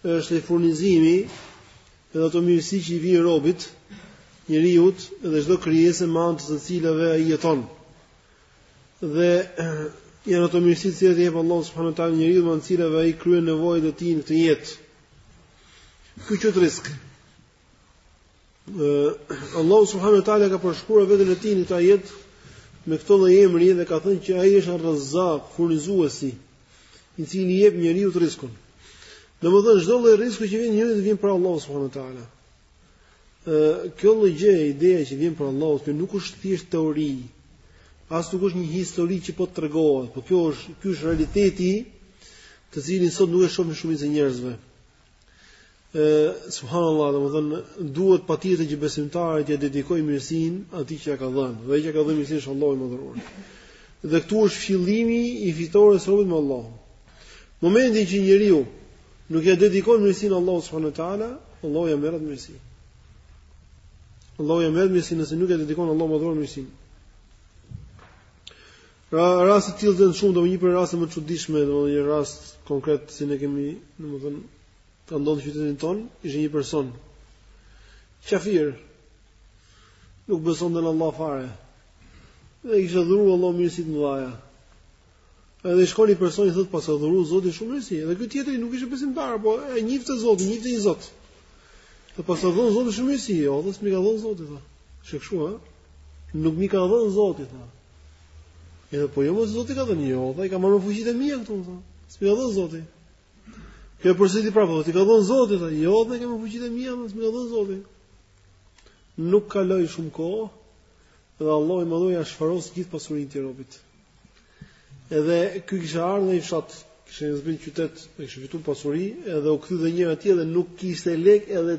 Është furnizimi dhe ato mirësi që i vijnë robit, njeriut dhe çdo krijese me anë të së cilave ai jeton. Dhe janë ato mirësi të cilat i jep Allahu subhanahu wa taala njeriut me anë të cilave ai kryen nevojat e tij në këtë jetë. Ky quhet rrisk Allahu subhanahu wa taala ka përshkruar veten e tij në këtë ajet me këtë lloj emri dhe ka thënë që ai është Ar-Razzaq, furnizuesi, i cili i jep njeriut rriskun. Domethënë çdo lloj rrisku që i vjen njeriut vjen prej Allahut subhanahu wa taala. Ë kjo lloj gjë, ideja që vjen prej Allahut, kjo nuk është thjesht teori. As nuk është një histori që po tregohet, por kjo është ky është realiteti, të cilin sot nuk e shohin shumica e njerëzve. subhanallahu domethënë, duhet patjetër që besimtari t'ja dedikojë mirësinë atij që ja ka dhënë, dhe ai që ja ka dhënë mirësinë është Allahu i madhëruar. Dhe këtu është fillimi i fitores së robit me Allahun. Momentin që njeriu nuk ja dedikon mirësinë Allahut subhanahu ta'ala, Allahu ja merr atë mirësinë. Allahu ja merr atë mirësinë nëse nuk ja dedikon Allahut të madhëruar mirësinë. Pra raste të tilla janë shumë, domethënë një prej rasteve më të çuditshme, domethënë një rast konkret si me thënë, domethënë ka ndodhur në qytetin tonë, ishte një person qafir. Nuk beson në Allah fare. Dhe i kishte dhuruar Allahu mirësi të mëdha. Edhe shkon një person i thotë të paska dhuru Zoti shumë mirësi, edhe ky tjetri nuk ishte besimtar, po e njihte Zotin, njihte një Zot. Dhe të paska dhuru Zoti shumë mirësi, o, dhe s'mi ka dhënë Zoti, tha. Ça kështu, nuk mi ka dhënë Zoti, tha. Edhe po jo more zoti ta ka dhënë jo, i kam marrë me fuqitë e mia këto, tha. S'mi ka dhënë zoti. Ky përsëri prapë, po, ti ka dhënë zoti, tha. Jo, i kam marrë me fuqitë e mia, s'mi ka dhënë zoti. Nuk kaloi shumë kohë, dhe Allahu i madhëruar ja shfaros gjithë pasurinë këtij robit. Edhe ky kishte ardhë nga një fshat, kishte zbrit në qytet, e kishte fitu pasuri, edhe u kthy dhe një herë atje dhe nuk kishte lek edhe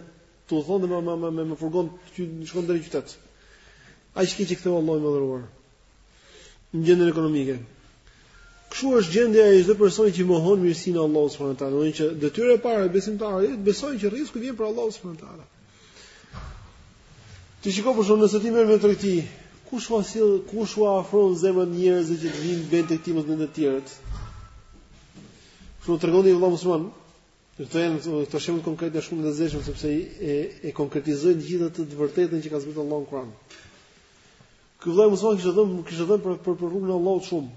Si thonë me me me me, me furgon të shkonte deri në qytet. Aq keq e ktheu Allahu i madhëruar. Në gjendjen ekonomike. Kështu është gjendja e çdo personi që mohon mirësinë e Allahut subhanahu wa taala, domethënë që detyra e parë e besimtarit është të besojë që rrizku vjen prej Allahut subhanahu wa taala. Ti shiko për shembull nëse ti merresh me tregti, kush t'i sjell, kush ua afron zemrën njerëzve që të vinë blejnë tek ti mos blejnë te të tjerët. Kështu tregon një vëlla musliman Këto janë, shembujt konkretë janë shumë të rëndësishëm, sepse e, e konkretizojnë të gjithë të të vërtetën që ka zbritë Allahu në Kuran. Ky vëllai musliman kishte dhënë kishte dhënë për për, për rrugën e Allahut shumë.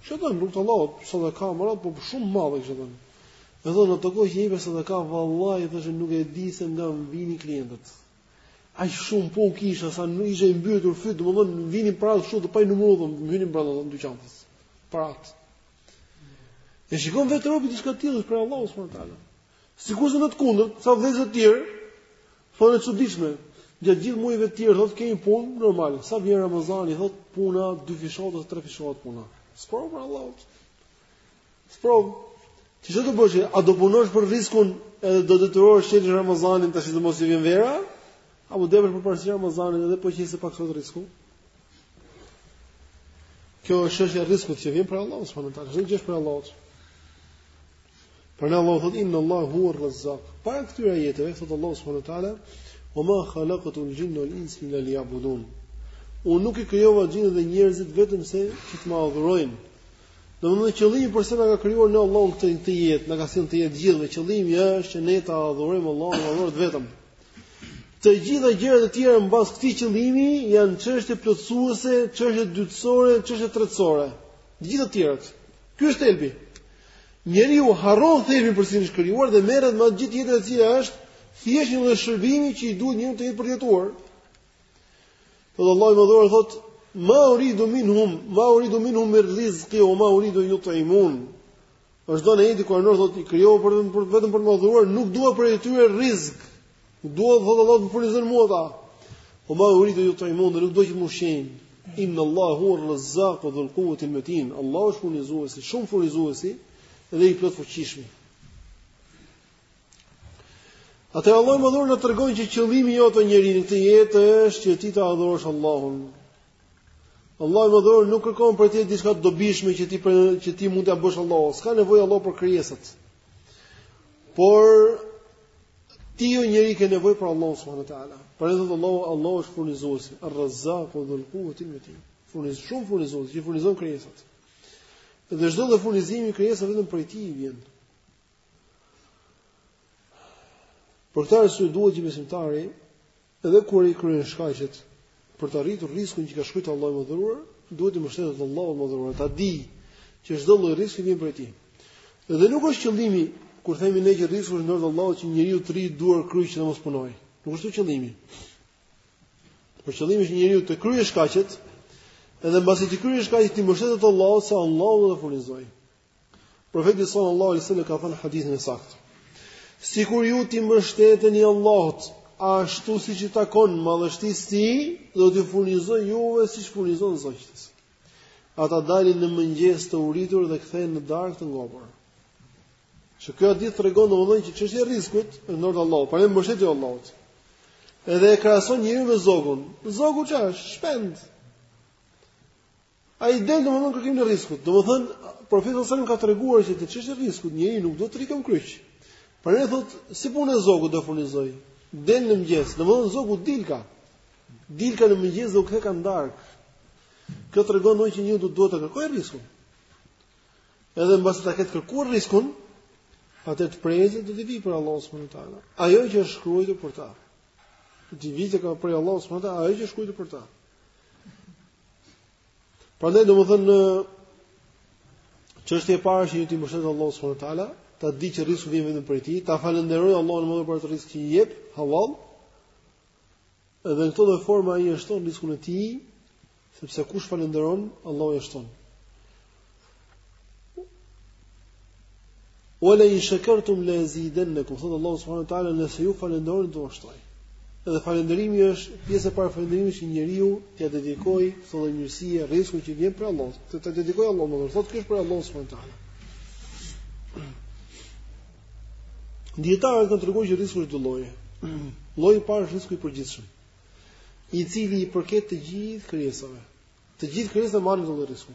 Kishte dhënë në rrugën e Allahut, sadaka me radhë, por shumë madhe kishte dhënë. Dhe thotë atë kohë që jepja sadaka vallahi thotë nuk e di se nga vinin klientët. Aq shumë punë kisha sa nuk isha i mbytur në fyt, domethënë vinin para kështu të pa numëruara, më hynin brenda në dyqan. Parat. E shikon vetë robi diçka të tillë për Allahu subhanahu wa taala. Sikur se në të kundërt, sa vëllezër të tjerë, thonë e çuditshme. Gjatë gjithë muajve të tjerë thotë kemi punë normal. Sa vjen Ramazani thotë puna dyfishohet ose trefishohet puna. Sprovë prej Allahut. Sprovë. Ti ç'do të bësh, a do punosh për riskun edhe do detyrohesh që në Ramazanin tash të mos i vjen era? Apo do t'i japësh përparësi Ramazanit edhe po qe se pak sot risku? Kjo është çështja e riskut që vjen prej Allahut, subhanuhu teala, çdo gjë është prej Allahut. Prandaj Allahu, thotë, inna Allah hua rezak. Para këtyra jetëve, thotë Allah, subhanuhu teala, wa ma khalaktul xhinne wel inse illa li jabudun. Unë nuk i krijova xhinët dhe njerëzit vetëm se që të më adhurojnë. Domethënë qëllimi përse na ka krijuar ne Allahu në këtë jetë, na ka sjellë në jetë të gjithë, dhe qëllimi është që ne ta adhurojmë Allahun ta adhurojmë vetëm. Të gjitha gjërat e tjera mbas këtij qëllimi janë çështje plotësuese, çështje dytësore, çështje tretësore. Të gjitha të tjerat. Ky është thelbi. Njeriu harron thelbin për të cilin është krijuar dhe merret me atë gjithë jetën e cila është thjesht një lloj shërbimi që i duhet njeriut në jetë për të jetuar. Dhe Allahu i Madhuar thot: "Ma uridu minhum, ma uridu minhum min rizqi, wa ma uridu an yut'imun." Është domethënë ajeti kuranor thotë i krijova për vetëm për vetëm për të më adhuruar, nuk dua prej tyre rizk. S'dua thotë Allahu të furnizojnë mua ata. Wa ma uridu an jut'imun dhe nuk dua që të më ushqejnë. Inna Allah hua rezaku dhul kuvetil metin. Allahu është furnizuesi, shumë furnizuesi dhe i plotfuqishmi. Atëherë Allahu i madhëruar na tregon që qëllimi jot o njeri në këtë jetë është që ti ta adhurosh Allahun. Allahu i madhëruar nuk kërkon prej teje diçka të dobishme që ti për, që ti mund t'ia bësh Allahut. S'ka nevojë Allahu për krijesat. Por ti o njeri ke nevojë për Allahun subhanahu wa taala. Por edhe Allahu, Allahu është furnizuesi, Ar-Razzaqu dhul quwwati matin. Furniz shumë furnizues, që furnizon krijesat. Dhe çdo lloj furnizimi i krijesave vetëm prej tij vjen. Për këtë arsye duhet që besimtari Edhe kur ai kryen shkaqet për të arritur riskun që ka shkruajtur Allahu i Madhëruar, duhet të mbështetet te Allahu i Madhëruar, ta di që çdo lloj risku vjen prej tij. Dhe nuk është qëllimi kur themi ne që risku është në dorë të Allahut që njeriu të rri duar kryq dhe mos punojë. Nuk është qëllimi. Por qëllimi është njeriu të kryejë shkaqet, edhe mbasi të kryejë shkaqet t'i mbështetet Allahut se Allahu do ta furnizojë. Profeti sallallahu alaihi wasallam ka thënë hadithin e saktë. Sikur ju t'i mbështeteni Allahut, ashtu siç i takon madhështisë së tij, do t'ju furnizojë juve siç furnizon zogjtë. Ata dalin në mëngjes të uritur dhe kthehen në darkë të ngopur. Që ky hadith tregon domethënë që çështja e rizkut është në dorë të Allahut, pra mbështetju Allahut. Edhe e krahason njeriu me zogun. Zogu ç'është? Shpend. Ai del domethënë në kërkim të riskut. Domethënë profeti sallallahu alajhi ka treguar se te çështja e riskut njeriu nuk do të rri këmbëkryq. Por ai thotë, si punë zogu do furnizoj. Del në mëngjes, domethënë zogu dilka. Dilka në mëngjes dhe u ktheka në darkë. Kjo tregon domethënë që njeriu duhet të kërkojë riskun. Edhe mbasi ta ketë kërkuar riskun, atëherë të presë do të vijë prej Allahut subhanahu teala. Ajo që është shkruar për ta. T'i vijë prej Allahut subhanahu teala, ajo që është shkruar për ta. Prandaj domethënë çështja e parë që njeriu t'i mbështetet Allahut subhanahu wa taala, ta dijë që rrisku vjen vetëm prej tij, ta falënderojë Allahun e madh për atë rrisk që i jep, hallall. Edhe në këtë formë ai ia shton riskun e tij, sepse kush falënderon, Allahu ia shton. Ue le in shekertum le ezidennekum thotë Allahu subhanahu ta'ala nëse ju falënderoni do t'ju shtoj. Edhe falënderimi është pjesë prej falënderimit që njeriu t'ia dedikojë këto mirësi e riskun që vjen prej Allahut. T'ia dedikojë Allahut madhëruar, thotë kjo është prej Allahut subhanahu ta'ala. Dijetarët kanë treguar që risku është dy lloje. Lloji i parë është risku i përgjithshëm i cili i përket të gjithë krijesave. Të gjithë krijesat marrin këtë rrisk.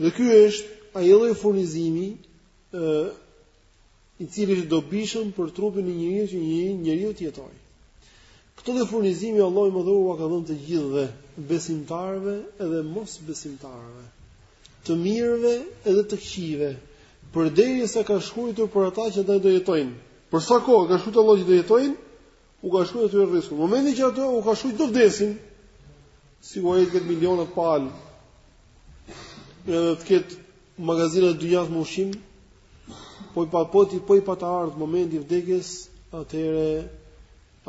Dhe ky është ai lloj furnizimi ë i cili është i dobishëm për trupin e njeriut që njeriu të jetojë. Këtë lloj furnizimi Allahu i madh ua ka dhënë të gjithëve, besimtarëve edhe mosbesimtarëve, të mirëve edhe të këqijve, përderisa ka shkruajtur për ata që do jetojnë. Për sa kohë ka shkruajtur Allahu që do jetojnë, U ka shkruar atyre rriskun. Në momentin që ato u ka shkruar do vdesin. Sikur të ketë miliona të pala edhe të ketë magazinat e dynjasë me ushqim, po i pa po ti po i pa të ardhë momenti i vdekjes, atëherë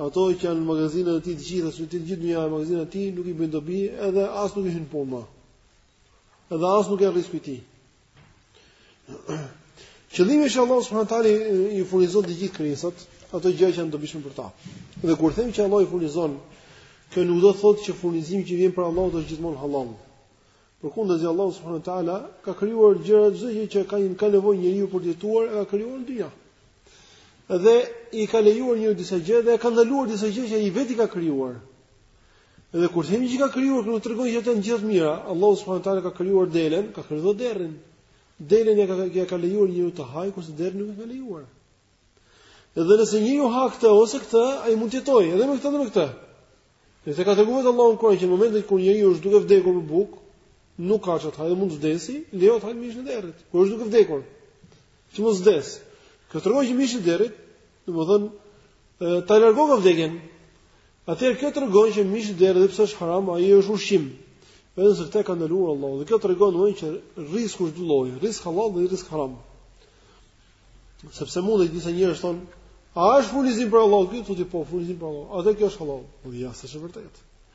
ato që janë në magazinat e tij të gjitha, sikur të jetë gjithë dynjaja në magazinat e tij nuk i bëjnë dobi, edhe as nuk i hyjnë në punë më. Edhe as nuk janë rrisku i tij. Qëllimi është Allahu subhanahu teala i furnizon të gjithë krijesat me ato gjëra që janë të dobishme për ta. Dhe kur them që Allahu i furnizon, kjo nuk do të thotë që furnizimi që i vjen prej Allahut është gjithmonë hallall. Përkundrazi Allahu subhanahu teala ka krijuar gjëra çdo gjë që ka ka nevojë njeriu për të jetuar, e ka krijuar në dynja. Dhe i ka lejuar njeriut disa gjëra dhe i ka ndaluar disa gjëra që ai vetë ka krijuar. Edhe kur themi që ka krijuar, nuk tregon që ato janë të gjitha të mira. Allahu subhanahu teala ka krijuar delen, ka krijuar derrin. Delen ia ka ka, ka lejuar njeriut ta hajë kurse derrin nuk e ka lejuar. Edhe nëse njeriu ha këtë ose këtë, ai mund të jetojë edhe me këtë edhe me këtë. Dhe siç ka treguar Allahu në Kuran që në momentin kur njeriu është duke vdekur për bukë, nuk ka çfarë të hajë dhe mund të vdesë, lejohet të hajë mishin e derrit, kur është duke vdekur, që mos të vdesë. Kjo tregon që mishi i derrit, Domethënë, ta largoka vdekjen. Atëherë kjo tregon që mishi i derrit edhe pse është haram, ai është ushqim. Vetëm se këtë e ka ndaluar Allahu. Dhe kjo tregon domethënë që rrisku është dy lloje, rrisk halal dhe rrisk haram. Sepse mund të disa njerëz thonë, a është furnizim prej Allahut ky? Thotë po, furnizim prej Allahut. Atëherë kjo është halal. Po ja, s'është e vërtetë.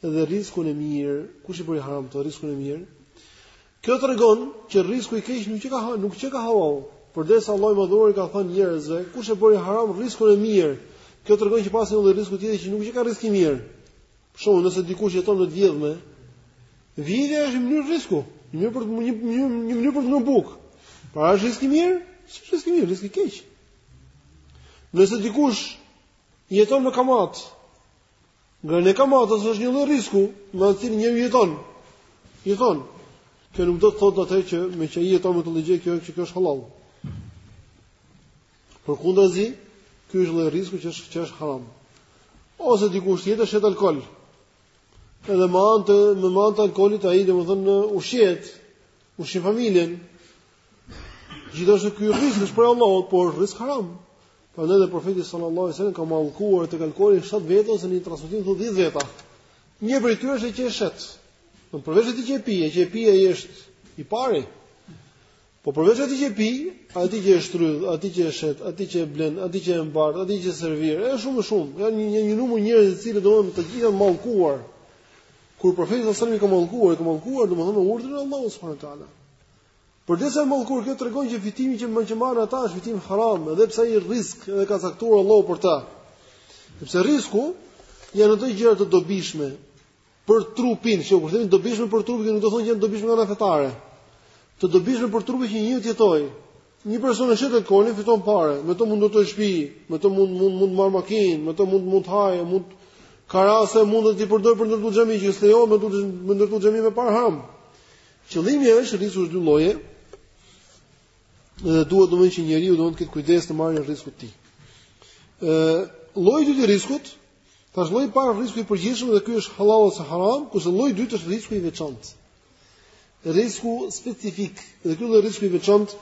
dhe rriskun e mirë, kush e bëri haram rriskun e mirë? Kjo tregon që rrisku i keq nuk qenka halal, nuk qenka halal. Përderisa Allahu i Madhëruar u ka thënë njerëzve, kush e bëri haram rriskun e mirë? Kjo tregon që paska një lloj rrisku tjetër që nuk qenka rrisk i mirë. Për shembull, nëse dikush jeton me vjedhje, vjedhja është një mënyrë rrisku, një mënyrë për një një një mënyrë për të ngrënë bukë. Por a është rrisk i mirë? S'është rrisk i mirë, rrisk i keq. Nëse dikush jeton me kamatë, Ngrënia e kamatës është një lloj rrisku, me të cilin njeriu jeton. Jeton. Kjo nuk do të thotë atëherë që meqë jeton me këtë gjë kjo që kjo është halal. Përkundrazi, ky është lloj rrisku që është që është haram. Ose dikush tjetër shet alkool. Edhe me anë të me anë të alkoolit ai domethënë ushqehet, ushqen familjen. Gjithashtu ky rrisk është prej Allahut, por është rrisk haram. Prandaj dhe profeti sallallahu alajhi wasallam ka mallkuar tek alkooli 7 veta ose në një transmetim thotë 10 veta. Një prej tyre është që e shet. Në përveç atij që e pije, që e pije ai është i pari. Po përveç atij që e pi, atij që e shtrydh, atij që e shet, atij që e blen, atij që e mbart, atij që servir, është shumë më shumë. Ka një një, një numër njerëz të cilët domethënë të gjithë janë mallkuar. Kur profeti sallallahu alajhi wasallam i ka mallkuar, i ka mallkuar domethënë me urdhrin e Allahut subhanahu wa taala. Përderisa i ka mallkuar kjo tregon që fitimi që më që marrin ata është fitim haram, edhe pse ai rrisk edhe e ka caktuar Allahu për ta. Sepse rrisku janë ato gjëra të dobishme për trupin, që kur themi dobishme për trupin, nuk do thonë që janë dobishme nga ana fetare. Të dobishme për trupin që njeriu të jetojë. Një person e shet alkoolin fiton pare, me të mund të ndërtojë shtëpi, me të mund mund mund të marrë makinë, me të mund mund të hajë, mund ka raste mund t'i përdorë për ndërtu xhami që s'lejohet me ndërtu xhami me pare haram. Qëllimi është rrisku është dy lloje. Dhe duhet domethënë që njeriu duhet të ketë kujdes te marrja e rriskut të tij. Ë lloji i dytë i rriskut, thashë lloji i parë rrisku i përgjithshëm dhe ky është halal ose haram, kurse lloji i dytë është rrisku i veçantë. Rrisku specifik, dhe ky lloj rrisku i veçantë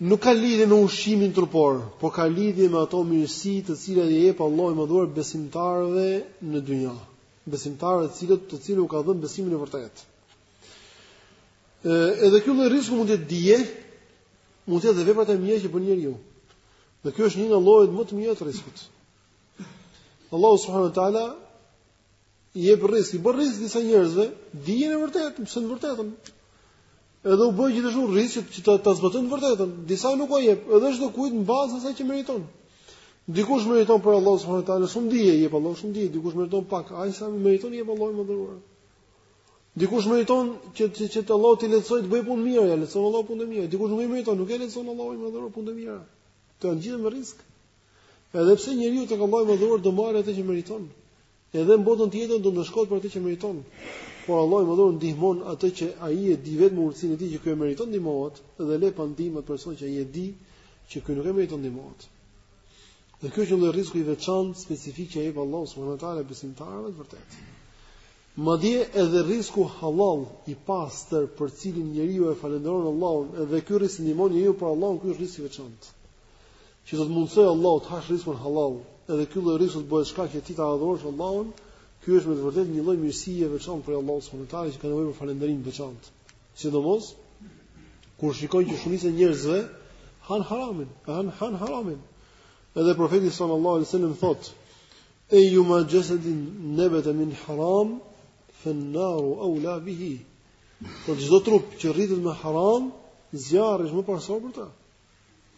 Nuk ka lidhje me ushqimin trupor, por ka lidhje me ato mirësi të cilat i jep Allahu i Madhëruar besimtarëve në dynja, besimtarëve të cilët të cilëve u ka dhënë besimin e vërtetë. Edhe ky lloj rrisku mund të jetë dije, mund të jetë dhe veprat e mira që bën njeriu. Dhe kjo është një nga llojet më të mira të rriskut. Allahu subhanahu wa taala i jep rrisk, bën rrisk disa njerëzve, dijen e vërtetë, besimin e vërtetë. Edhe u bën gjithashtu rrizk që ta, ta zbatojnë të vërtetën. Disa nuk u jep, edhe çdo kujt në bazë asaj që meriton. Dikush meriton prej Allahut subhanahu wa taala shumë dije, i jep Allahu shumë dije, dikush meriton pak, ai sa meriton i jep Allahu i Madhëruar. Dikush meriton që që, që Allahu t'i lehtësoj të bëjë punë të mira, ia lehtëson Allahu punët e mira. Dikush nuk e meriton, nuk ia lehtëson Allahu i Madhëruar punët e mira. Të gjithë me rrizk. Edhe pse njeriu tek Allahu i Madhëruar do marrë atë që meriton. Edhe në botën tjetër do ndëshkohet për atë që meriton. Por Allahu i Madhëruar ndihmon atë që ai e di me urtësinë e tij që ky e meriton të ndihmohet dhe lë pa ndihmë atë person që ai e di që ky nuk e meriton të ndihmohet. Dhe kjo është një rrizk i veçantë specifik që e jep Allahu subhanahu wa taala besimtarëve të vërtetë. Madje edhe rrizku hallall i pastër për cilin njeriu e falënderon Allahun, edhe ky rrizk ndihmon njeriun për Allahun, ky është rrizk i veçantë. që do të mundësojë Allahu të hash rrizkun hallall, edhe ky lloj rrizku të bëhet shkak që ti ta adhurosh Allahun, ky është me të vërtetë një lloj mirësie e veçantë prej Allahut subhanahu wa taala që ka nevojë për falënderim të veçantë. Sidomos kur shikon që shumica e njerëzve han haramin, han han haramin. Edhe profeti sallallahu alaihi wasallam thotë: "Ejjuma jasadin nabata min haram, fa an-naru awla bihi." Po çdo trup që rritet me haram, zjarri është më parësor për të.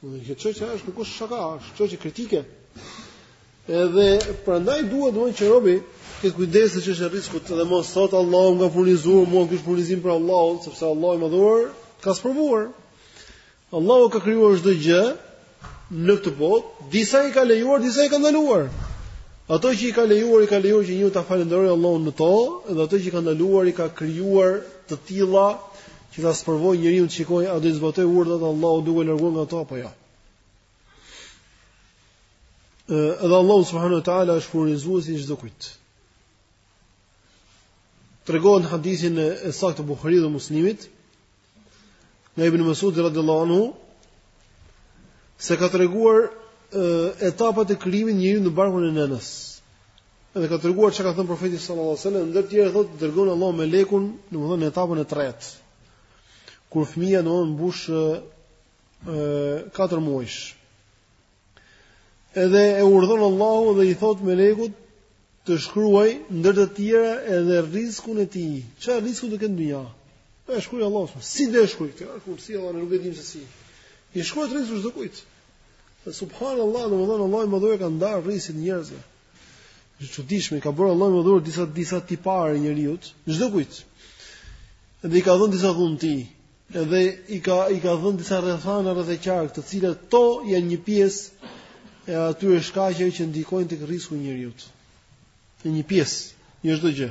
Kjo çështje është nuk është shaka, është çështje kritike. Edhe prandaj duhet domethënë që robi të ketë kujdes çështjen e rrizkut dhe mos thotë Allahu na ka furnizuar, mua ky është furnizim prej Allahut, sepse Allahu i Madhëruar ka sprovuar. Allahu ka krijuar çdo gjë në këtë botë, disa i ka lejuar, disa i ka ndaluar. Ato që i ka lejuar, i ka lejuar që njeriu ta falënderojë Allahun në to, dhe ato që i ka ndaluar, i ka krijuar të tilla Që ta sprovojë njeriun të shikojë a do të zbatojë urdhrat e Allahut duke u larguar nga to apo jo. Ja. Edhe Allahu subhanahu wa taala është furnizuesi i çdo kujt. Tregohet në hadithin e saktë të Buhariut dhe Muslimit nga Ibn Mas'ud radhiyallahu anhu se ka treguar etapat e krijimit të njeriut në barkun e nënës. Edhe ka treguar çka ka thënë profeti sallallahu alajhi wasallam, ndër të tjera thotë dërgon Allahu melekun, domethënë në etapën e tretë. Kur fëmija domethënë mbush ë 4 muajsh. Edhe e urdhëron Allahu dhe i thotë melekut të shkruajë ndër të tjera edhe rrizkun e tij. Çfarë rrizku do të ketë në dynja? E shkruan Allahu. Si do e shkruajë këtë? Kur si Allahu nuk e dimë se si. I shkruan rrizkun çdo kujt. Subhanallahu, domethënë Allahu i Madhëruar ka ndarë rrizkun njerëzve. E çuditshme, i ka bërë Allahu i Madhëruar disa disa tipare njeriut, çdo kujt. Dhe i ka dhënë disa dhunti, edhe i ka i ka dhënë disa rrethana rreth e qark, të cilat këto janë një pjesë e atyre shkaqeve që ndikojnë tek rrizku i njeriut. E një pjesë, jo çdo gjë.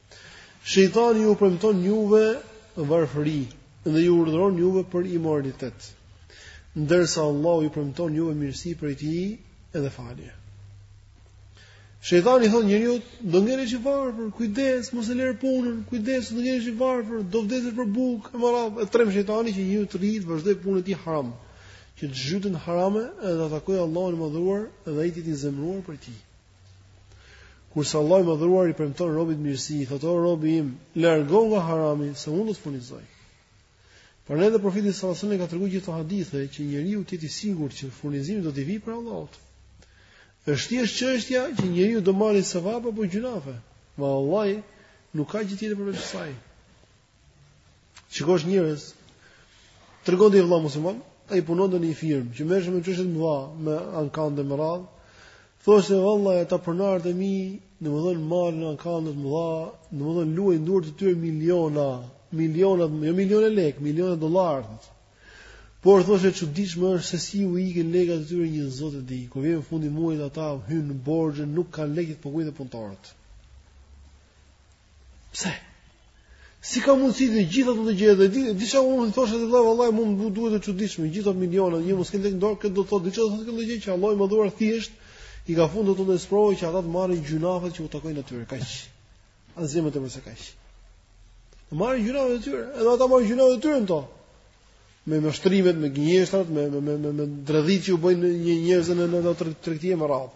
Shejtani ju premton juve varfëri dhe ju urdhëron juve për imoralitet. Ndërsa Allahu ju premton juve mirësi prej tij dhe falje. Shejtani i thotë njeriut, do ngelesh i varfër, kujdes, mos e lër punën, kujdes, do ngelesh i varfër, do vdesësh për bukë, e marrë, e trem shejtani që njeriu të rrijë, të vazhdojë punën e tij haram, që të zhytet në harame dhe ta takojë Allahun e madhëruar dhe ai të jetë i zemëruar prej tij. Kurse Allahu i madhëruar i premton robit mirësi, i thotë o robi im, largohu nga harami se unë do të furnizoj. Prandaj edhe profeti sallallahu alajhi wasallam ka treguar gjithë ato hadithe që njeriu të jetë i sigurt që furnizimi do t'i vijë prej Allahut. Është thjesht çështja që njeriu do marrë sevap apo gjynafe. Vallahi nuk ka gjë tjetër përveç kësaj. Shikosh njerëz, tregonte një vëlla musliman, ai punon në një firmë që merret me çështje të mëdha, me ankande me radhë. Thoshte vallahi ata pronarët e mi, domethënë marrin ankande të mëdha, domethënë luajnë në duart e tyre miliona, miliona, jo miliona lekë, miliona dollarë. Por thoshte e çuditshme është se si u ikën lekët e tyre një zot e di. Kur vjen fundi i muajit ata hyjnë në borxhe, nuk kanë lekë të paguajnë punëtorët. Pse? Si ka mundësi të gjitha këto gjëra të ditë, diçka unë i thashë se vallahi vallahi mua më duket e çuditshme, gjithë ato miliona, njerëz kanë në dorë, këtë do të thotë diçka do të thotë këtë gjë që Allahu i madhëruar thjesht i ka futur te ndonjë sprovë që ata të marrin gjynafet që u takojnë atyre, kaq. Asgjë më tepër se kaq. Të marrin gjynafet e tyre, edhe ata marrin gjynafet e tyre me këto. Me mashtrimet, me gënjeshtrat, me me me me dredhitë që u bëjnë njerëzve në në ato tregti e me radhë.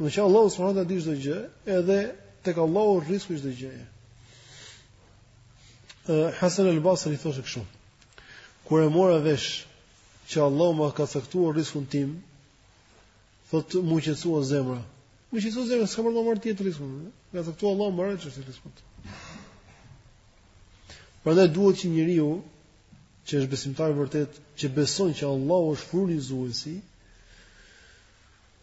Në që Allahu subhanahu wa taala di çdo gjë, edhe tek Allahu rizku çdo gjë. Hasan el Basri thoshte kështu. Kur e mora vesh që Allahu më ka caktuar rizkun tim, thotë m'u qetësua zemra. M'u qetësua zemra, s'ka me ma marrë tjetër rizkun. Ma ka caktuar Allahu më rrëç është rizkun. Prandaj duhet që njeriu që është besimtar vërtet, që beson që Allahu është furnizuesi,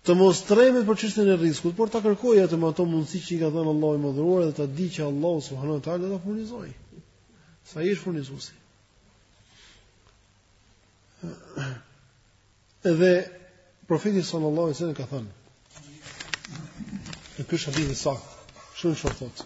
të mos tremet për çështjen e rizkut, por ta kërkojë atë me ato mundësi që i ka dhënë Allahu i madhëruar dhe ta di që Allahu subhanahu wa taala do ta furnizojë. Se ai është furnizuesi. Edhe profeti sallallahu alaihi wasallam ka thënë Në këtë hadith të saktë, shumë shumë thotë.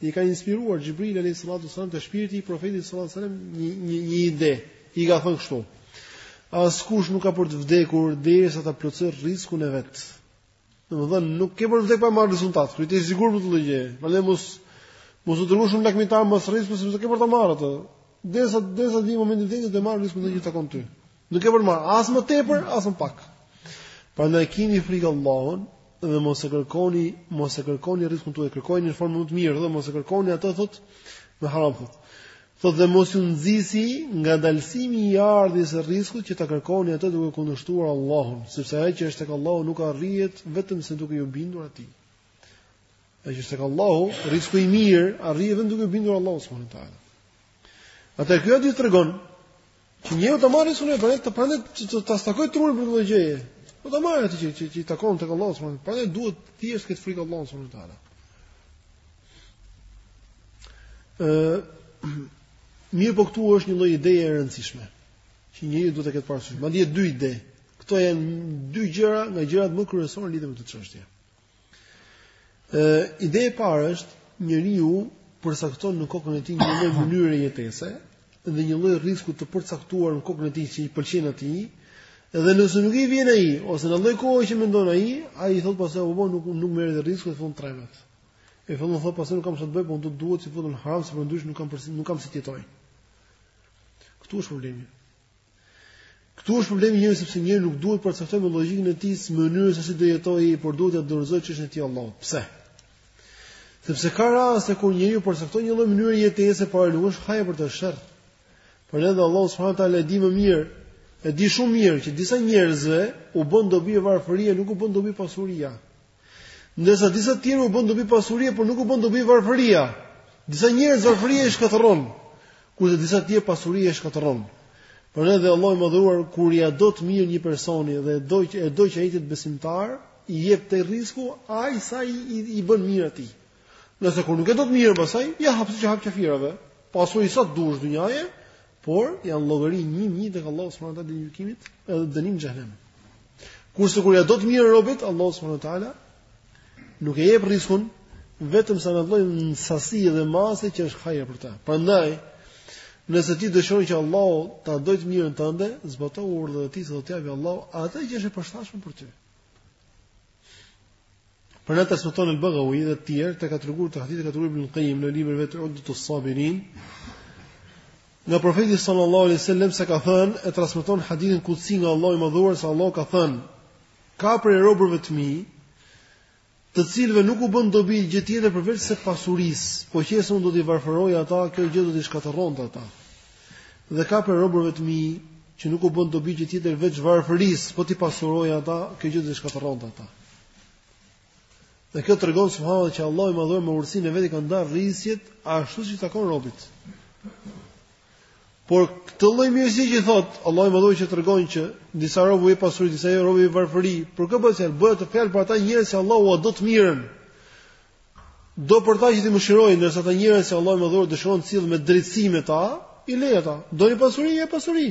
I ka inspiruar Xhibril alayhi salatu sallam te shpirti i profetit sallallahu alaihi wasallam një një një ide. I ka thënë kështu: Askush nuk ka për të vdekur derisa ta plotësojë rizkun e vet. Domethënë nuk ke për të vdekur pa e marrë rizkun tat. Rri i sigurt për këtë gjë. Prandaj mos mos u trego shumë lakmitar mas rizkut sepse ke për ta marrë atë. Derisa derisa vjen momenti i vdekjes do e marrësh rizkun që të takon ty. Nuk ke për të marrë as më tepër, as më pak. Prandaj kini frikë Allahun dhe mos e kërkoni, mos e kërkoni rriskun tuaj, kërkojini në formë më të mirë, dhe mos e kërkoni atë thot me haram thot. Thot dhe mos ju nxisi ngadalësimi i ardhjes së rriskut që ta kërkoni atë duke kundërshtuar Allahun, sepse ajo që është tek Allahu nuk arrihet vetëm se duke iu bindur atij. Ajo që është tek Allahu, rrisku i mirë arrihet vetëm duke iu bindur Allahut subhanehu ue teala. Atë kjo di tregon Që njeriu të marrë sunet për të pranë që të ta takoj trurin për këtë gjë. Do ta marrë atë që që i takon tek Allahu subhanahu wa taala. Prandaj duhet thjesht të ketë frikë Allahun subhanahu wa taala. Ë mirë po këtu është një lloj ideje e rëndësishme që njeriu duhet të ketë parasysh. Madje dy ide. Këto janë dy gjëra nga gjërat më kryesore lidhur me këtë çështje. Ë ideja e parë është njeriu përcakton në kokën e tij një lloj mënyre jetese dhe një lloj risku të përcaktuar në kokën e tij që i pëlqen atij, dhe nëse nuk i vjen ai ose në lloj kohë që mendon ai, ai i thot pastaj apo nuk nuk merr riskun dhe fillon trembet. E fillon thot pastaj nuk kam çfarë të bëj, po do duhet të futem në haram se përndryshe nuk kam, nuk kam si të jetoj. Ktu është problemi. Këtu është problemi njeriu sepse njeriu nuk duhet të përcaktojë me logjikën e tij në mënyrën se si do jetojë, por duhet ta dorëzojë çështjen e tij Allahut. Pse? Sepse ka raste kur njeriu përcakton një lloj mënyre jetese, por nuk është hajër për të, sherr. Prandaj dhe Allahu subhanahu wa taala e di më mirë, e di shumë mirë që disa njerëzve u bën dobi varfëria, nuk u bën dobi pasuria. Ndërsa disa të tjerëve u bën dobi pasuria, por nuk u bën dobi varfëria. Disa njerëz varfëria i shkatërron, kurse disa të tjerë pasuria i shkatërron. Prandaj dhe Allahu i Madhëruar kur ia do të mirën një personi dhe do, e do që ai të jetë besimtar, i jep prej rriskut aq sa i, i, i bën mirë atij. Ndërsa kur nuk e do të mirën pastaj, ja hap siç ua hap qafirave. Pasuri sa të dush dynjaje, por japin llogari një për një tek Allahu subhanahu wa taala ditën e gjykimit edhe dënim xhenem. Kurse kur ja do të mirën robit, Allahu subhanahu wa taala nuk ia jep riskun vetëm se në atë lloj sasie dhe mase që është hajër për të. Prandaj, nëse ti dëshon që Allahu ta dojë të mirën tënde, zbato urdhrat e tij se do të japë Allahu atë që është e përshtatshme për ty. Prandaj transmeton El Bagawi dhe të tjerë, e ka treguar këtë hadith, e ka treguar ibn Qayyim në librin e vet Uddatus Sabirin. Nga profeti sallallahu alaihi wasallam se ka thënë, e transmeton hadithin kutsi nga Allahu i Madhëruar se Allahu ka thënë: Ka prej robërve të mi, të cilëve nuk u bën dobi gjë tjetër përveç se pasurisë, po qëse unë do t'i varfëroja ata, kjo gjë do t'i shkatërronte ata. Dhe ka prej robërve të mi që nuk u bën dobi gjë tjetër veç varfërisë, po t'i pasuroja ata, kjo gjë do t'i shkatërronte ata. Dhe kjo tregon subhanallah që Allahu i madhëruar me urtësinë e vet i ka ndarë rrisqet ashtu siç i takon robit. Por këtë lloj mirësie që thotë, Allahu i madhëruar që tregon që disa robë i pasuron, disa jo robë i varfëron, për kë bëhet fjalë, bëhet fjalë për ata njerëz që Allahu ua do të mirën. Do për ta që t'i mëshirojë, ndërsa ata njerëz që Allahu i madhëruar dëshiron të sillet me drejtësi me ta, i lë ata. Doni pasuri, ja pasuri.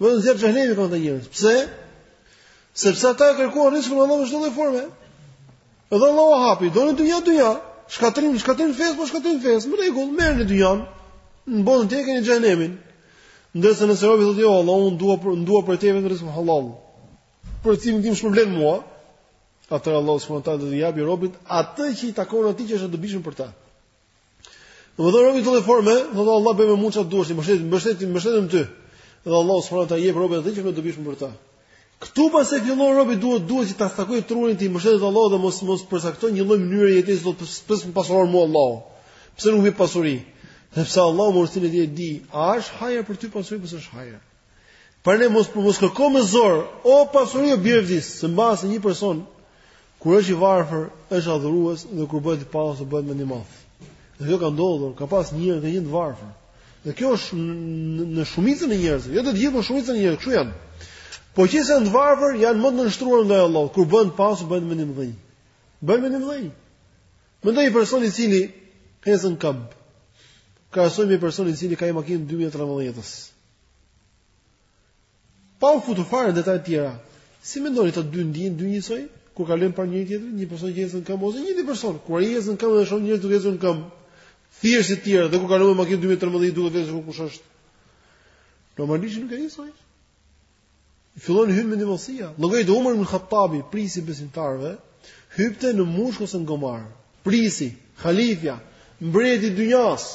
Do të zjarr xhehenemi këta njerëz. Pse? Sepse ata e kërkuan rrizkun e Allahut në çdo lloj forme. Edhe Allahu hapi, doni dynja, dynja. Shkatërrim, shkatërrim fesë, po shkatërrim fesë. Në rregull, merrni dynjanë. Në botën tjetër keni xhehenemin. Ndërsa nëse robi thotë o Allah, unë dua për dua prej teje vetëm rrizkun hallall. Për durimin tim shpërblemë mua. Atëherë Allahu subhanahu wa taala do t'i japi robit atë që i takon atij që është e dobishme për të. Domethënë robi këtë formë, thotë Allah bëj me mua çfarë duash, mbështet, mbështet, mbështetem te ty. Dhe Allah subhanahu wa taala i jep robit atë që më e dobishme për të. Këtu pas e fillon robi duhet duhet që ta stakojë trurin, të mbështetet te Allahu dhe mos mos përcaktojë një lloj mënyre jetesë thotë pse s'më pasuron mua Allah. Pse nuk më pasuron? Sepse Allahu me urtësinë e tij e di, a është hajër për ty pasuria apo s'është hajër? Pra ne mos mos kërkojmë me zor, o pasuri o bie vdes, se mbase një person kur është i varfër, është adhurues dhe kur bëhet i pasur bëhet mendjemadh. Dhe kjo ka ndodhur, ka pas njerëz që kanë qenë të varfër. Dhe kjo është në shumicën e njerëzve, jo të gjithë, por shumica e njerëzve, kështu janë. Kur janë të varfër, janë më të nënshtruar ndaj Allahut, kur bëhen të pasur bëhen mendjemëdhenj. Bëhen mendjemëdhenj. Mendo një person i cili ecën në kamb. Krahasoje me një person i cili ka një makinë 2013-s. Pa u futur fare në detaje të tjera, si mendoni të dy ndihen dy njësoj kur kalojnë para njëri tjetrit, një person që ecën në këmbë ose një tjetër person, kur ai ecën në këmbë dhe sheh njerëzit duke ecur në këmbë, thjesht si të tjerët, dhe kur kalon me makinë 2013 i duket vetja se kush është. Normalisht nuk janë njësoj. Fillon hyn mendjemadhësia. Llogarit Umer ibn Khattabi, prijësi i besimtarëve, hypte në mushkë ose në gomar. Prijësi, halifja, mbreti i dynjas,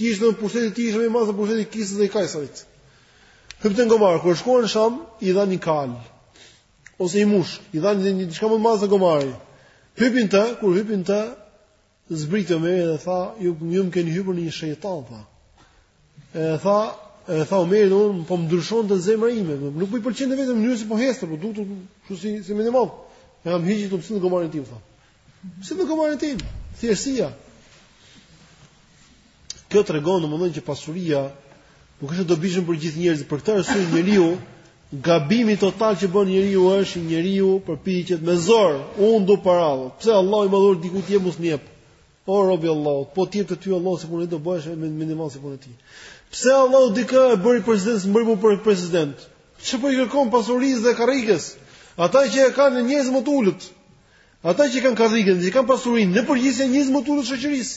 ishte pushteti i tij shumë më i madh se pushteti i Kisrës dhe i Kajsarit. Hypte në gomar, kur shkuan në Sham, i dhanë një kal ose një mushkë, i dhanë një diçka më të madhe se gomari. Hypi në të, kur hypi në të, Zbriti Omeri dhe tha, ju, ju më keni hypur në një shejtan, tha. E tha, e tha Omeri, domethënë po më ndryshonte zemra ime, nuk më po pëlqente vetë mënyra si po ecte, po dukej kështu si si mendjemadh. E kam, hiqe, të më sillni gomarin tim, tha. Më sillni gomarin tim? Thjeshtësia. Kjo tregon domethënë që pasuria nuk është e dobishme për gjithë njerëzit, për këtë arsye njeriu gabimi total që bën njeriu është njeriu përpiqet me zor, unë do para. Pse Allahu i madhëruar diku ti mos më jep? O robi i Allahut, po ti të ty Allahu se punë do bësh me minimal se punë ti. Pse Allahu dikë e bëri president, s'më bëri mua president? Çfarë po i kërkon pasurisë dhe karrigës? Ata që e kanë njerëz më të ulët. Ata që kanë karrigën, që kanë pasurinë, në përgjithësi njerëz më të ulët shoqërisë.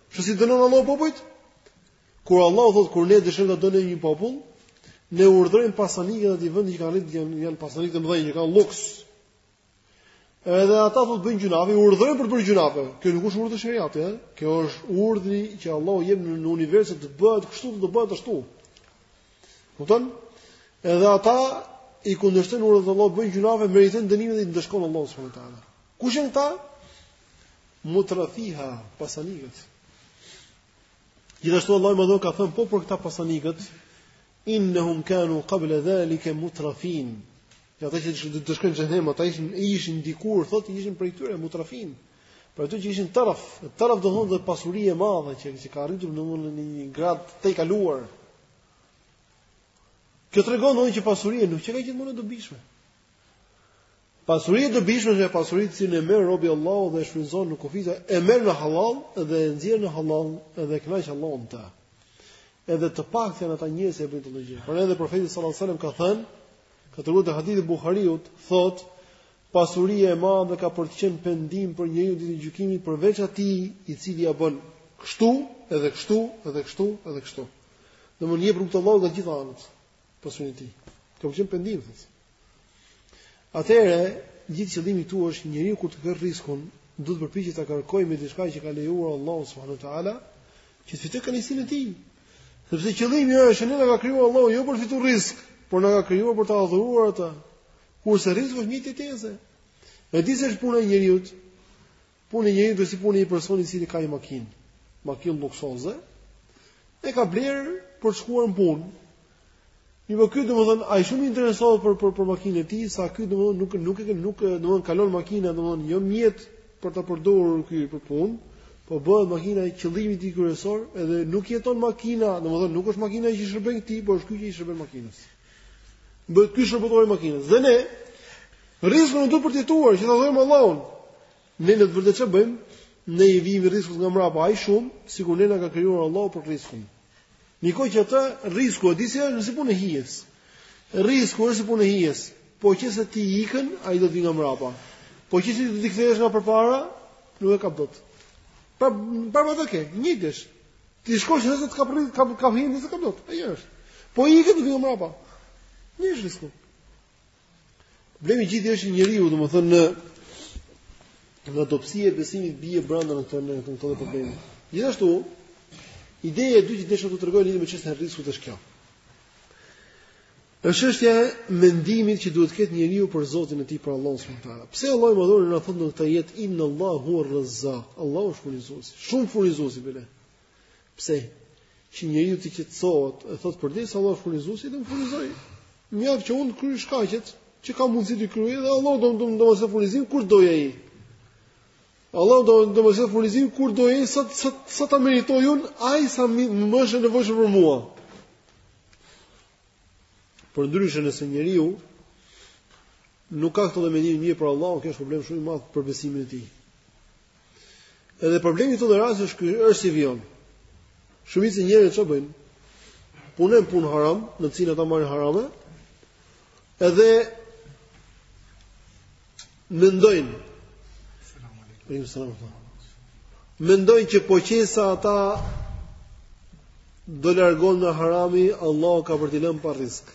Shih si i dënon Allahu popujt? Kur Allahu thotë kur ne dëshirojmë të dënojmë një popull, ne urdhërojmë pasanikët e atij vendi që kanë rrit janë janë pasanikë të mëdhenj që kanë luks. Edhe ata thotë bëjnë gjynahe, urdhërojnë për të bërë gjynahe. Kjo nuk është urdhër sheriati, ëh. Kjo është urdhri që Allahu jep në, në univers të bëhet kështu, të bëhet ashtu. Kupton? Edhe ata i kundërshtojnë urdhrat e Allahut, bëjnë gjynahe, meritojnë dënimin dhe i ndëshkon Allahu subhanahu wa taala. Kush janë këta? Mutrafiha, pasanikët. Gjithashtu Allahu i madhëruar ka thënë po për këta pasanikët, innahum kanu qabla zalika mutrafin. Ja ata që do të shkojnë në xhehenem, ata ishin ishin dikur, thotë ishin prej tyre mutrafin. Për ato që ishin taraf, taraf domethënë pasuri e madhe që që ka arritur domethënë në një gradë të tejkaluar. Kjo tregon domethënë që pasuria nuk qenka gjithmonë e dobishme. Pasuri e dobishme është ajo pasuri të cilën e merr robi i Allahut dhe e shfrytëzon në kufijtë, e merr në hallall dhe e nxjerr në hallall dhe e kënaq Allahun me të. Edhe të paktë janë ata njerëz që e bëjnë këtë gjë. Por edhe profeti sallallahu alajhi wasallam ka thënë, ka treguar te hadithi i Buhariut, thotë pasuria e madhe ka për të qenë pendim për njeriun ditën e gjykimit përveç atij i cili ia bën kështu, edhe kështu, edhe kështu, edhe kështu. Domethënë jep në rrugë të Allahut nga gjithë anët. pasurinë e tij. Ka me qenë pendim, thotë. Atëherë, gjithë qëllimi këtu është njeriu kur të kërkojë rizkun, duhet të përpiqet ta kërkojë me diçka që ka lejuar Allahu subhanahu wa taala, që të fitojë kënaqësinë e tij. Sepse qëllimi është ne na ka krijuar Allahu jo për të fituar rizk, por na ka krijuar për ta adhuruar atë. Kurse rizku është mjet jetese. E di si është puna e njeriut. Puna e njeriut është si puna e një personi i cili ka një makinë, makinë luksoze, e ka blerë për të shkuar në punë. Mirëpo ky domethën ai shumë interesohet për për për makinën e tij, sa ky domethën nuk nuk e nuk domethën kalon makina domethën jo mjet për ta përdorur ky për punë, po bëhet makina qëllimi i tij kryesor, edhe nuk jeton makina, domethën nuk është makina që i shërben këtij, por është ky që i shërben makinës. Bëhet ky shërbëtori i makinës. Dhe ne rizkun e duam për të jetuar që ta adhurojmë Allahun. Ne në të vërtetë çfarë bëjmë? Ne i vijmë rizkut nga mbrapa aq shumë, sikur ne na ka krijuar Allahu për rizkun. Ndërkohë që atë rizku e di si është, si puna e hijes. Rizku është si puna e hijes. Po që se ti ikën, ai do të vijë nga mbrapa. Po që se ti do të kthehesh nga përpara, nuk e kap dot. Pa pa më të ke, një dish. Ti shkosh se të ka prrit, ka ka hyrë se ka dot. Ai është. Po i ikën këtu mbrapa. Një është rizku. Problemi gjithë është njeriu, domethënë në në dobësia e besimit bie brenda në këtë në këtë problem. Gjithashtu, ideja e dytë që desha të tregoj lidhur me çështjen e rizkut është kjo. Është çështja e mendimit që duhet të ketë njeriu për Zotin e tij, për Allahun subhanahu teala. Pse Allahu i Madhëruar në fund në këtë ajet inna Allahu huwa razzaq. Allahu është furnizuesi, shumë furnizues bile. Pse? Që njeriu të qetësohet, të thotë përderisa Allahu është furnizuesi, do më furnizojë. Mjaft që unë t'i kryej shkaqet që kam mundësi të kryej dhe Allahu do të më sjellë furnizim kur do ai. Allahu do të më sjellë furnizim kur do ai sa sa sa ta meritoj unë, ai sa më është e nevojshme për mua. Përndryshe nëse njeriu nuk ka këtë mendim të mirë për Allahun, ky është problem shumë i madhë për besimin e tij. Edhe problemi në këtë rast është, është si vijon. Shumica e njerëzve çfarë bëjnë, punojnë punë haram, në të cilën ata marrin harame, edhe mendojnë mendojnë që po qe se ata do largohen nga harami Allah ka për t'i lënë pa rizk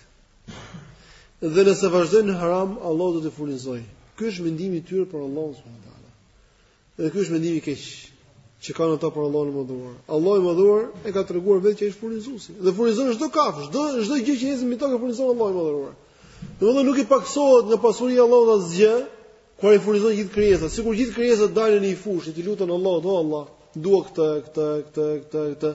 dhe nëse vazhdojnë në haram Allah do t'i furnizojë ky është mendimi i tyre për Allahun subhanahu Dhe ky është mendimi i keq që kanë ata për Allahun e Madhëruar. Allahu i Madhëruar e ka treguar vetë që është furnizuesi. Dhe furnizon çdo kafshë, çdo çdo gjë që ecën mbi tokë furnizon Allahu i Madhëruar. Domethënë nuk i paksohet nga pasuria e Allahut asgjë, kur i furnizon gjithë krijesat. Sikur gjithë krijesat të dalin në një fushë, t'i luten Allahut, o Allah, dua këtë, këtë, këtë, këtë, këtë.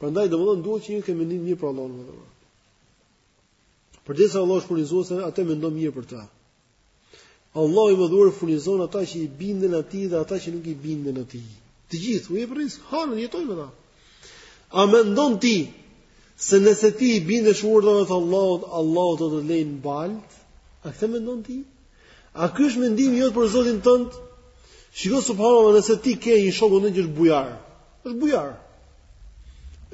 Prandaj domethënë duhet që njeriu të ketë mendim të mirë për Allahun e Madhëruar. Përderisa Allah është furnizuesi, atëherë mendo mirë për të. Allahu i Madhëruar furnizon ata që i binden atij dhe ata që nuk i binden atij. Të gjithë u jep rizk, hanë jetojnë me të. A mendon ti se nëse ti i bindesh urdhrave të Allahut, Allahu do të lerë në baltë? A këtë mendon ti? A ky është mendimi yt për Zotin tënd? Shiko subhanallahu, nëse ti ke një shok që është bujar, Është bujar.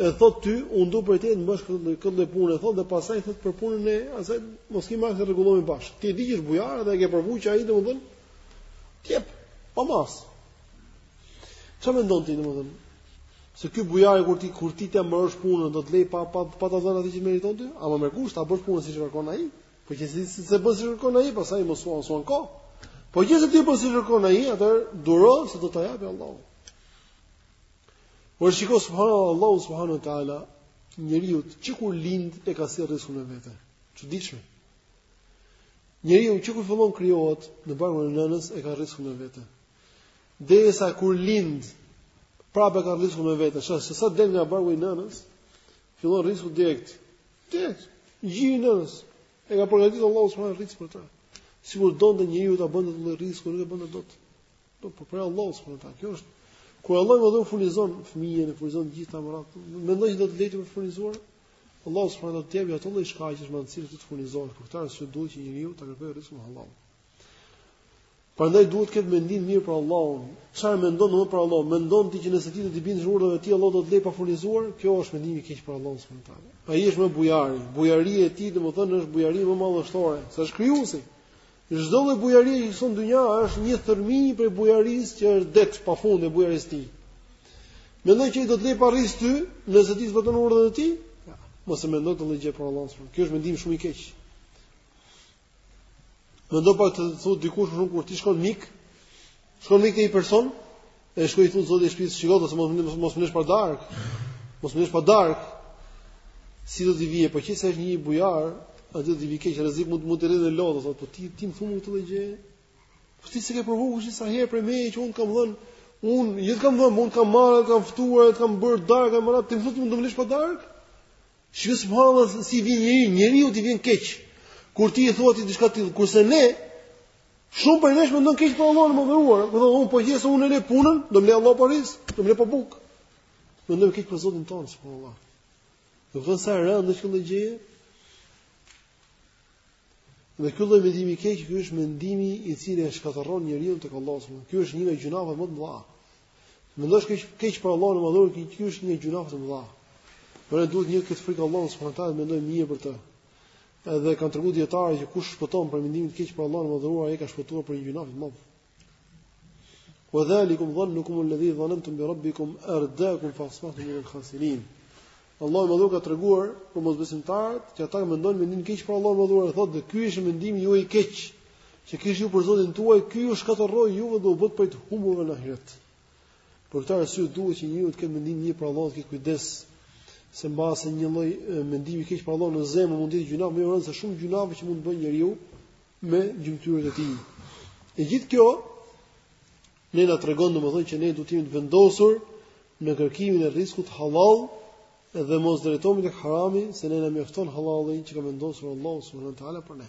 E thot ty, unë dua prej teje të më bësh këtë këtë lloj pune, thot dhe pastaj thot për punën e asaj mos ki merak e rregullojmë bashkë. Ti e di që është bujar dhe e ke provu që ai domethënë të jep pa masë. Çfarë mendon ti domethënë? Se ky bujar kur ti kur ti të mbarosh punën do të lërë pa pa pa ta dhënë atë që meriton ti, ama me kusht ta bësh punën siç kërkon ai. Po qe se s'e bën siç kërkon ai, pastaj mos u anko kot. Po qe se ti bën siç kërkon ai, atëherë duro se do ta japë Allahu. Por shiko subhanallahu Allahu subhanahu wa taala njeriu që kur lind e ka sjellë rriskun me vete. Çuditshme. Njeriu që kur fillon krijohet në barkun e nënës e ka rriskun me vete. Derisa kur lind prapë ka rriskun me vete. Se sa del nga barku i nënës, fillon rrisku direkt. Direkt. Gjiri i nënës. E ka përgatitur Allahu subhanahu wa taala rrisk për ta. Sikur donte njeriu ta bënte atë rriskun, nuk e bënte dot. Po po për Allahu subhanahu wa taala. Kjo është kur Allahu i madhëruar furnizon fëmijën, e furnizon të gjitha mërat. Mendon që do të lejë pa furnizuar. Allahu subhanahu wa taala të jep ato lloj shkaqesh me të cilët të furnizohet. Për këtë arsye duhet që njeriu ta kërkojë rriskun halal. Prandaj duhet të ketë mendim mirë për Allahun. Çfarë mendon më për Allahun? Mendon ti që nëse ti do të bindesh urdhrave të tij, Allahu do të lejë pa furnizuar? Kjo është mendim i keq për Allahun subhanahu wa taala. Ai është më bujari. Bujaria e tij, domethënë, është bujari më madhështore, sa është krijuesi. Çdo lloj bujarie që ekziston në dynja është një thërrmijë prej bujarisë që është det pa fund e bujarisë së tij. Mendon që ai do të lejë pa rrisk ty, nëse ti zbaton urdhrin e tij, mos e mendo këtë lloj gjë për Allahun. Kjo është mendim shumë i keq. Mendo pak të thotë dikush shumë kur ti shkon mik, Shkon mik te një person, e shkon i thu zotit të shtëpisë, shiko se mos mos mos më lësh pa dark. Mos më lësh pa dark. Si do të vije, po qe se është një bujar, atë do të vijë keq rrezik mund mund të rrinë në lodhë, thotë, po ti ti më thu mu këtë gjë. Po ti s'e ke provu kush sa herë për me që un kam dhën, un ja të kam dhën, un kam marrë, kam ftuar, kam bër dark, kam marrë, ti më thotë mund të më lësh pa dark? Shiko subhanallahu si vjen njëri, njeriu ti vjen keq. Kur ti i thua ti diçka tillë, kurse ne Shumë prej nesh mendon keq për Allahun e madhëruar, domethënë unë po qe se unë le punën, do më le Allah pa rrisk, do më le pa buk. Mendon keq për Zotin tonë, subhanallah. Domethënë sa e rëndë kjo gjëja. Dhe ky lloj mendimi i keq, ky është mendimi i cili e shkatërron njeriu tek Allahu subhanallah. Ky është një nga gjynahet më të mëdha. Mendosh keq keq për Allahun e madhëruar, ky është një gjynah të mëdha. Prandaj duhet njeriu të ketë frikë Allahun subhanallah, mendojë mirë për të. Edhe kanë treguar dietarë që kush shpëton prej mendimit të keq për Allahun e madhëruar, ai ka shpëtuar prej një gjynahu të madh. Wa dhalikum dhannukum alladhi dhanantum bi rabbikum ardaakum fa asbahtum min al-khasirin. Allahu i madhëruar ka treguar për mosbesimtarët që ata mendojnë mendim keq për Allahun e madhëruar, thotë ky është mendimi juaj i keq që kishit ju për Zotin tuaj, ky ju shkatërroi juve dhe u bët prej të humburve në ahiret. Për këtë arsye duhet që njeriu të ketë mendim mirë për Allahun, të ketë kujdes se mbase një lloj mendimi keq për Allahun në zemër mund të jetë gjynah më rëndë se shumë gjynahe që mund të bëjë njeriu me gjymtyrët e tij. E gjithë kjo ne na tregon domethënë që ne duhet të jemi të vendosur në kërkimin e rriskut halal dhe mos drejtohemi tek harami, se ne na mjafton halalli që ka vendosur Allahu subhanahu wa taala për ne.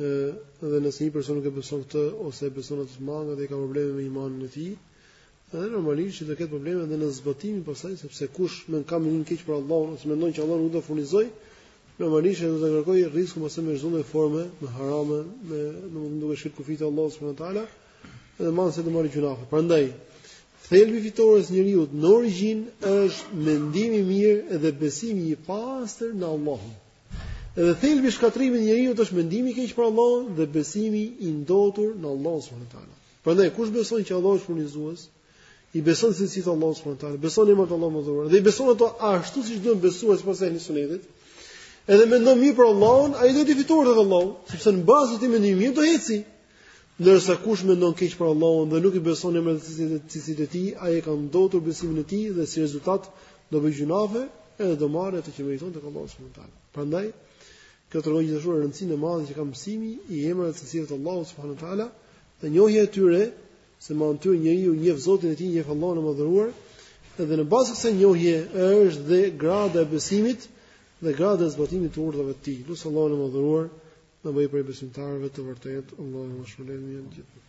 ë dhe nëse një person nuk e beson këtë ose e beson atë mangët dhe ka probleme me imanin e tij, edhe normalisht që do ketë probleme edhe në zbatimin pasaj sepse kush mendon keq për Allahun ose mendon që Allahu nuk do furnizoj, normalisht edhe do të kërkoj rizkun pasaj me çdo lloj forme, me harame, me domethënë duke shkel kufijtë e Allahut subhanahu wa taala, edhe me siguri do marrë gjunafe. Prandaj thelbi i fitores së njeriut në origjinë është mendimi i mirë dhe besimi i pastër në Allahun. Edhe thelbi i shkatërrimit të njeriut është mendimi i keq për Allahun dhe besimi i ndotur në Allahun subhanuhu teala. Prandaj kush beson që Allahu është furnizues, i beson cilësitë e Allahut subhanuhu teala, beson emrat e Allahut të madhëruar dhe i beson ato ashtu siç duhen besuar sipas ehli sunetit. Edhe mendon mirë për Allahun, ai do të jetë i fituar te Allahu, sepse në bazë të mendimit të mirë do eci. Ndërsa kush mendon keq për Allahun dhe nuk i beson emrat e cilësitë e tij, ai e ka ndotur besimin e tij dhe si rezultat do bëj gjunafe edhe do marrë atë që meriton tek Allahu subhanahu wa taala. Prandaj kjo tregon gjithashtu rëndësinë e madhe që ka mësimi i emrave e cilësive të Allahut subhanahu wa taala dhe njohja e tyre se me anë të tyre njeriu njeh Zotin e tij, njeh Allahun e madhëruar, edhe në bazë të kësaj njohjeje është dhe grada e besimit dhe grada e zbatimit të urdhrave të tij. Lusim Allahun e madhëruar të na bëjë prej besimtarëve të vërtetë. Allahu ju shpërbleftë të gjithëve.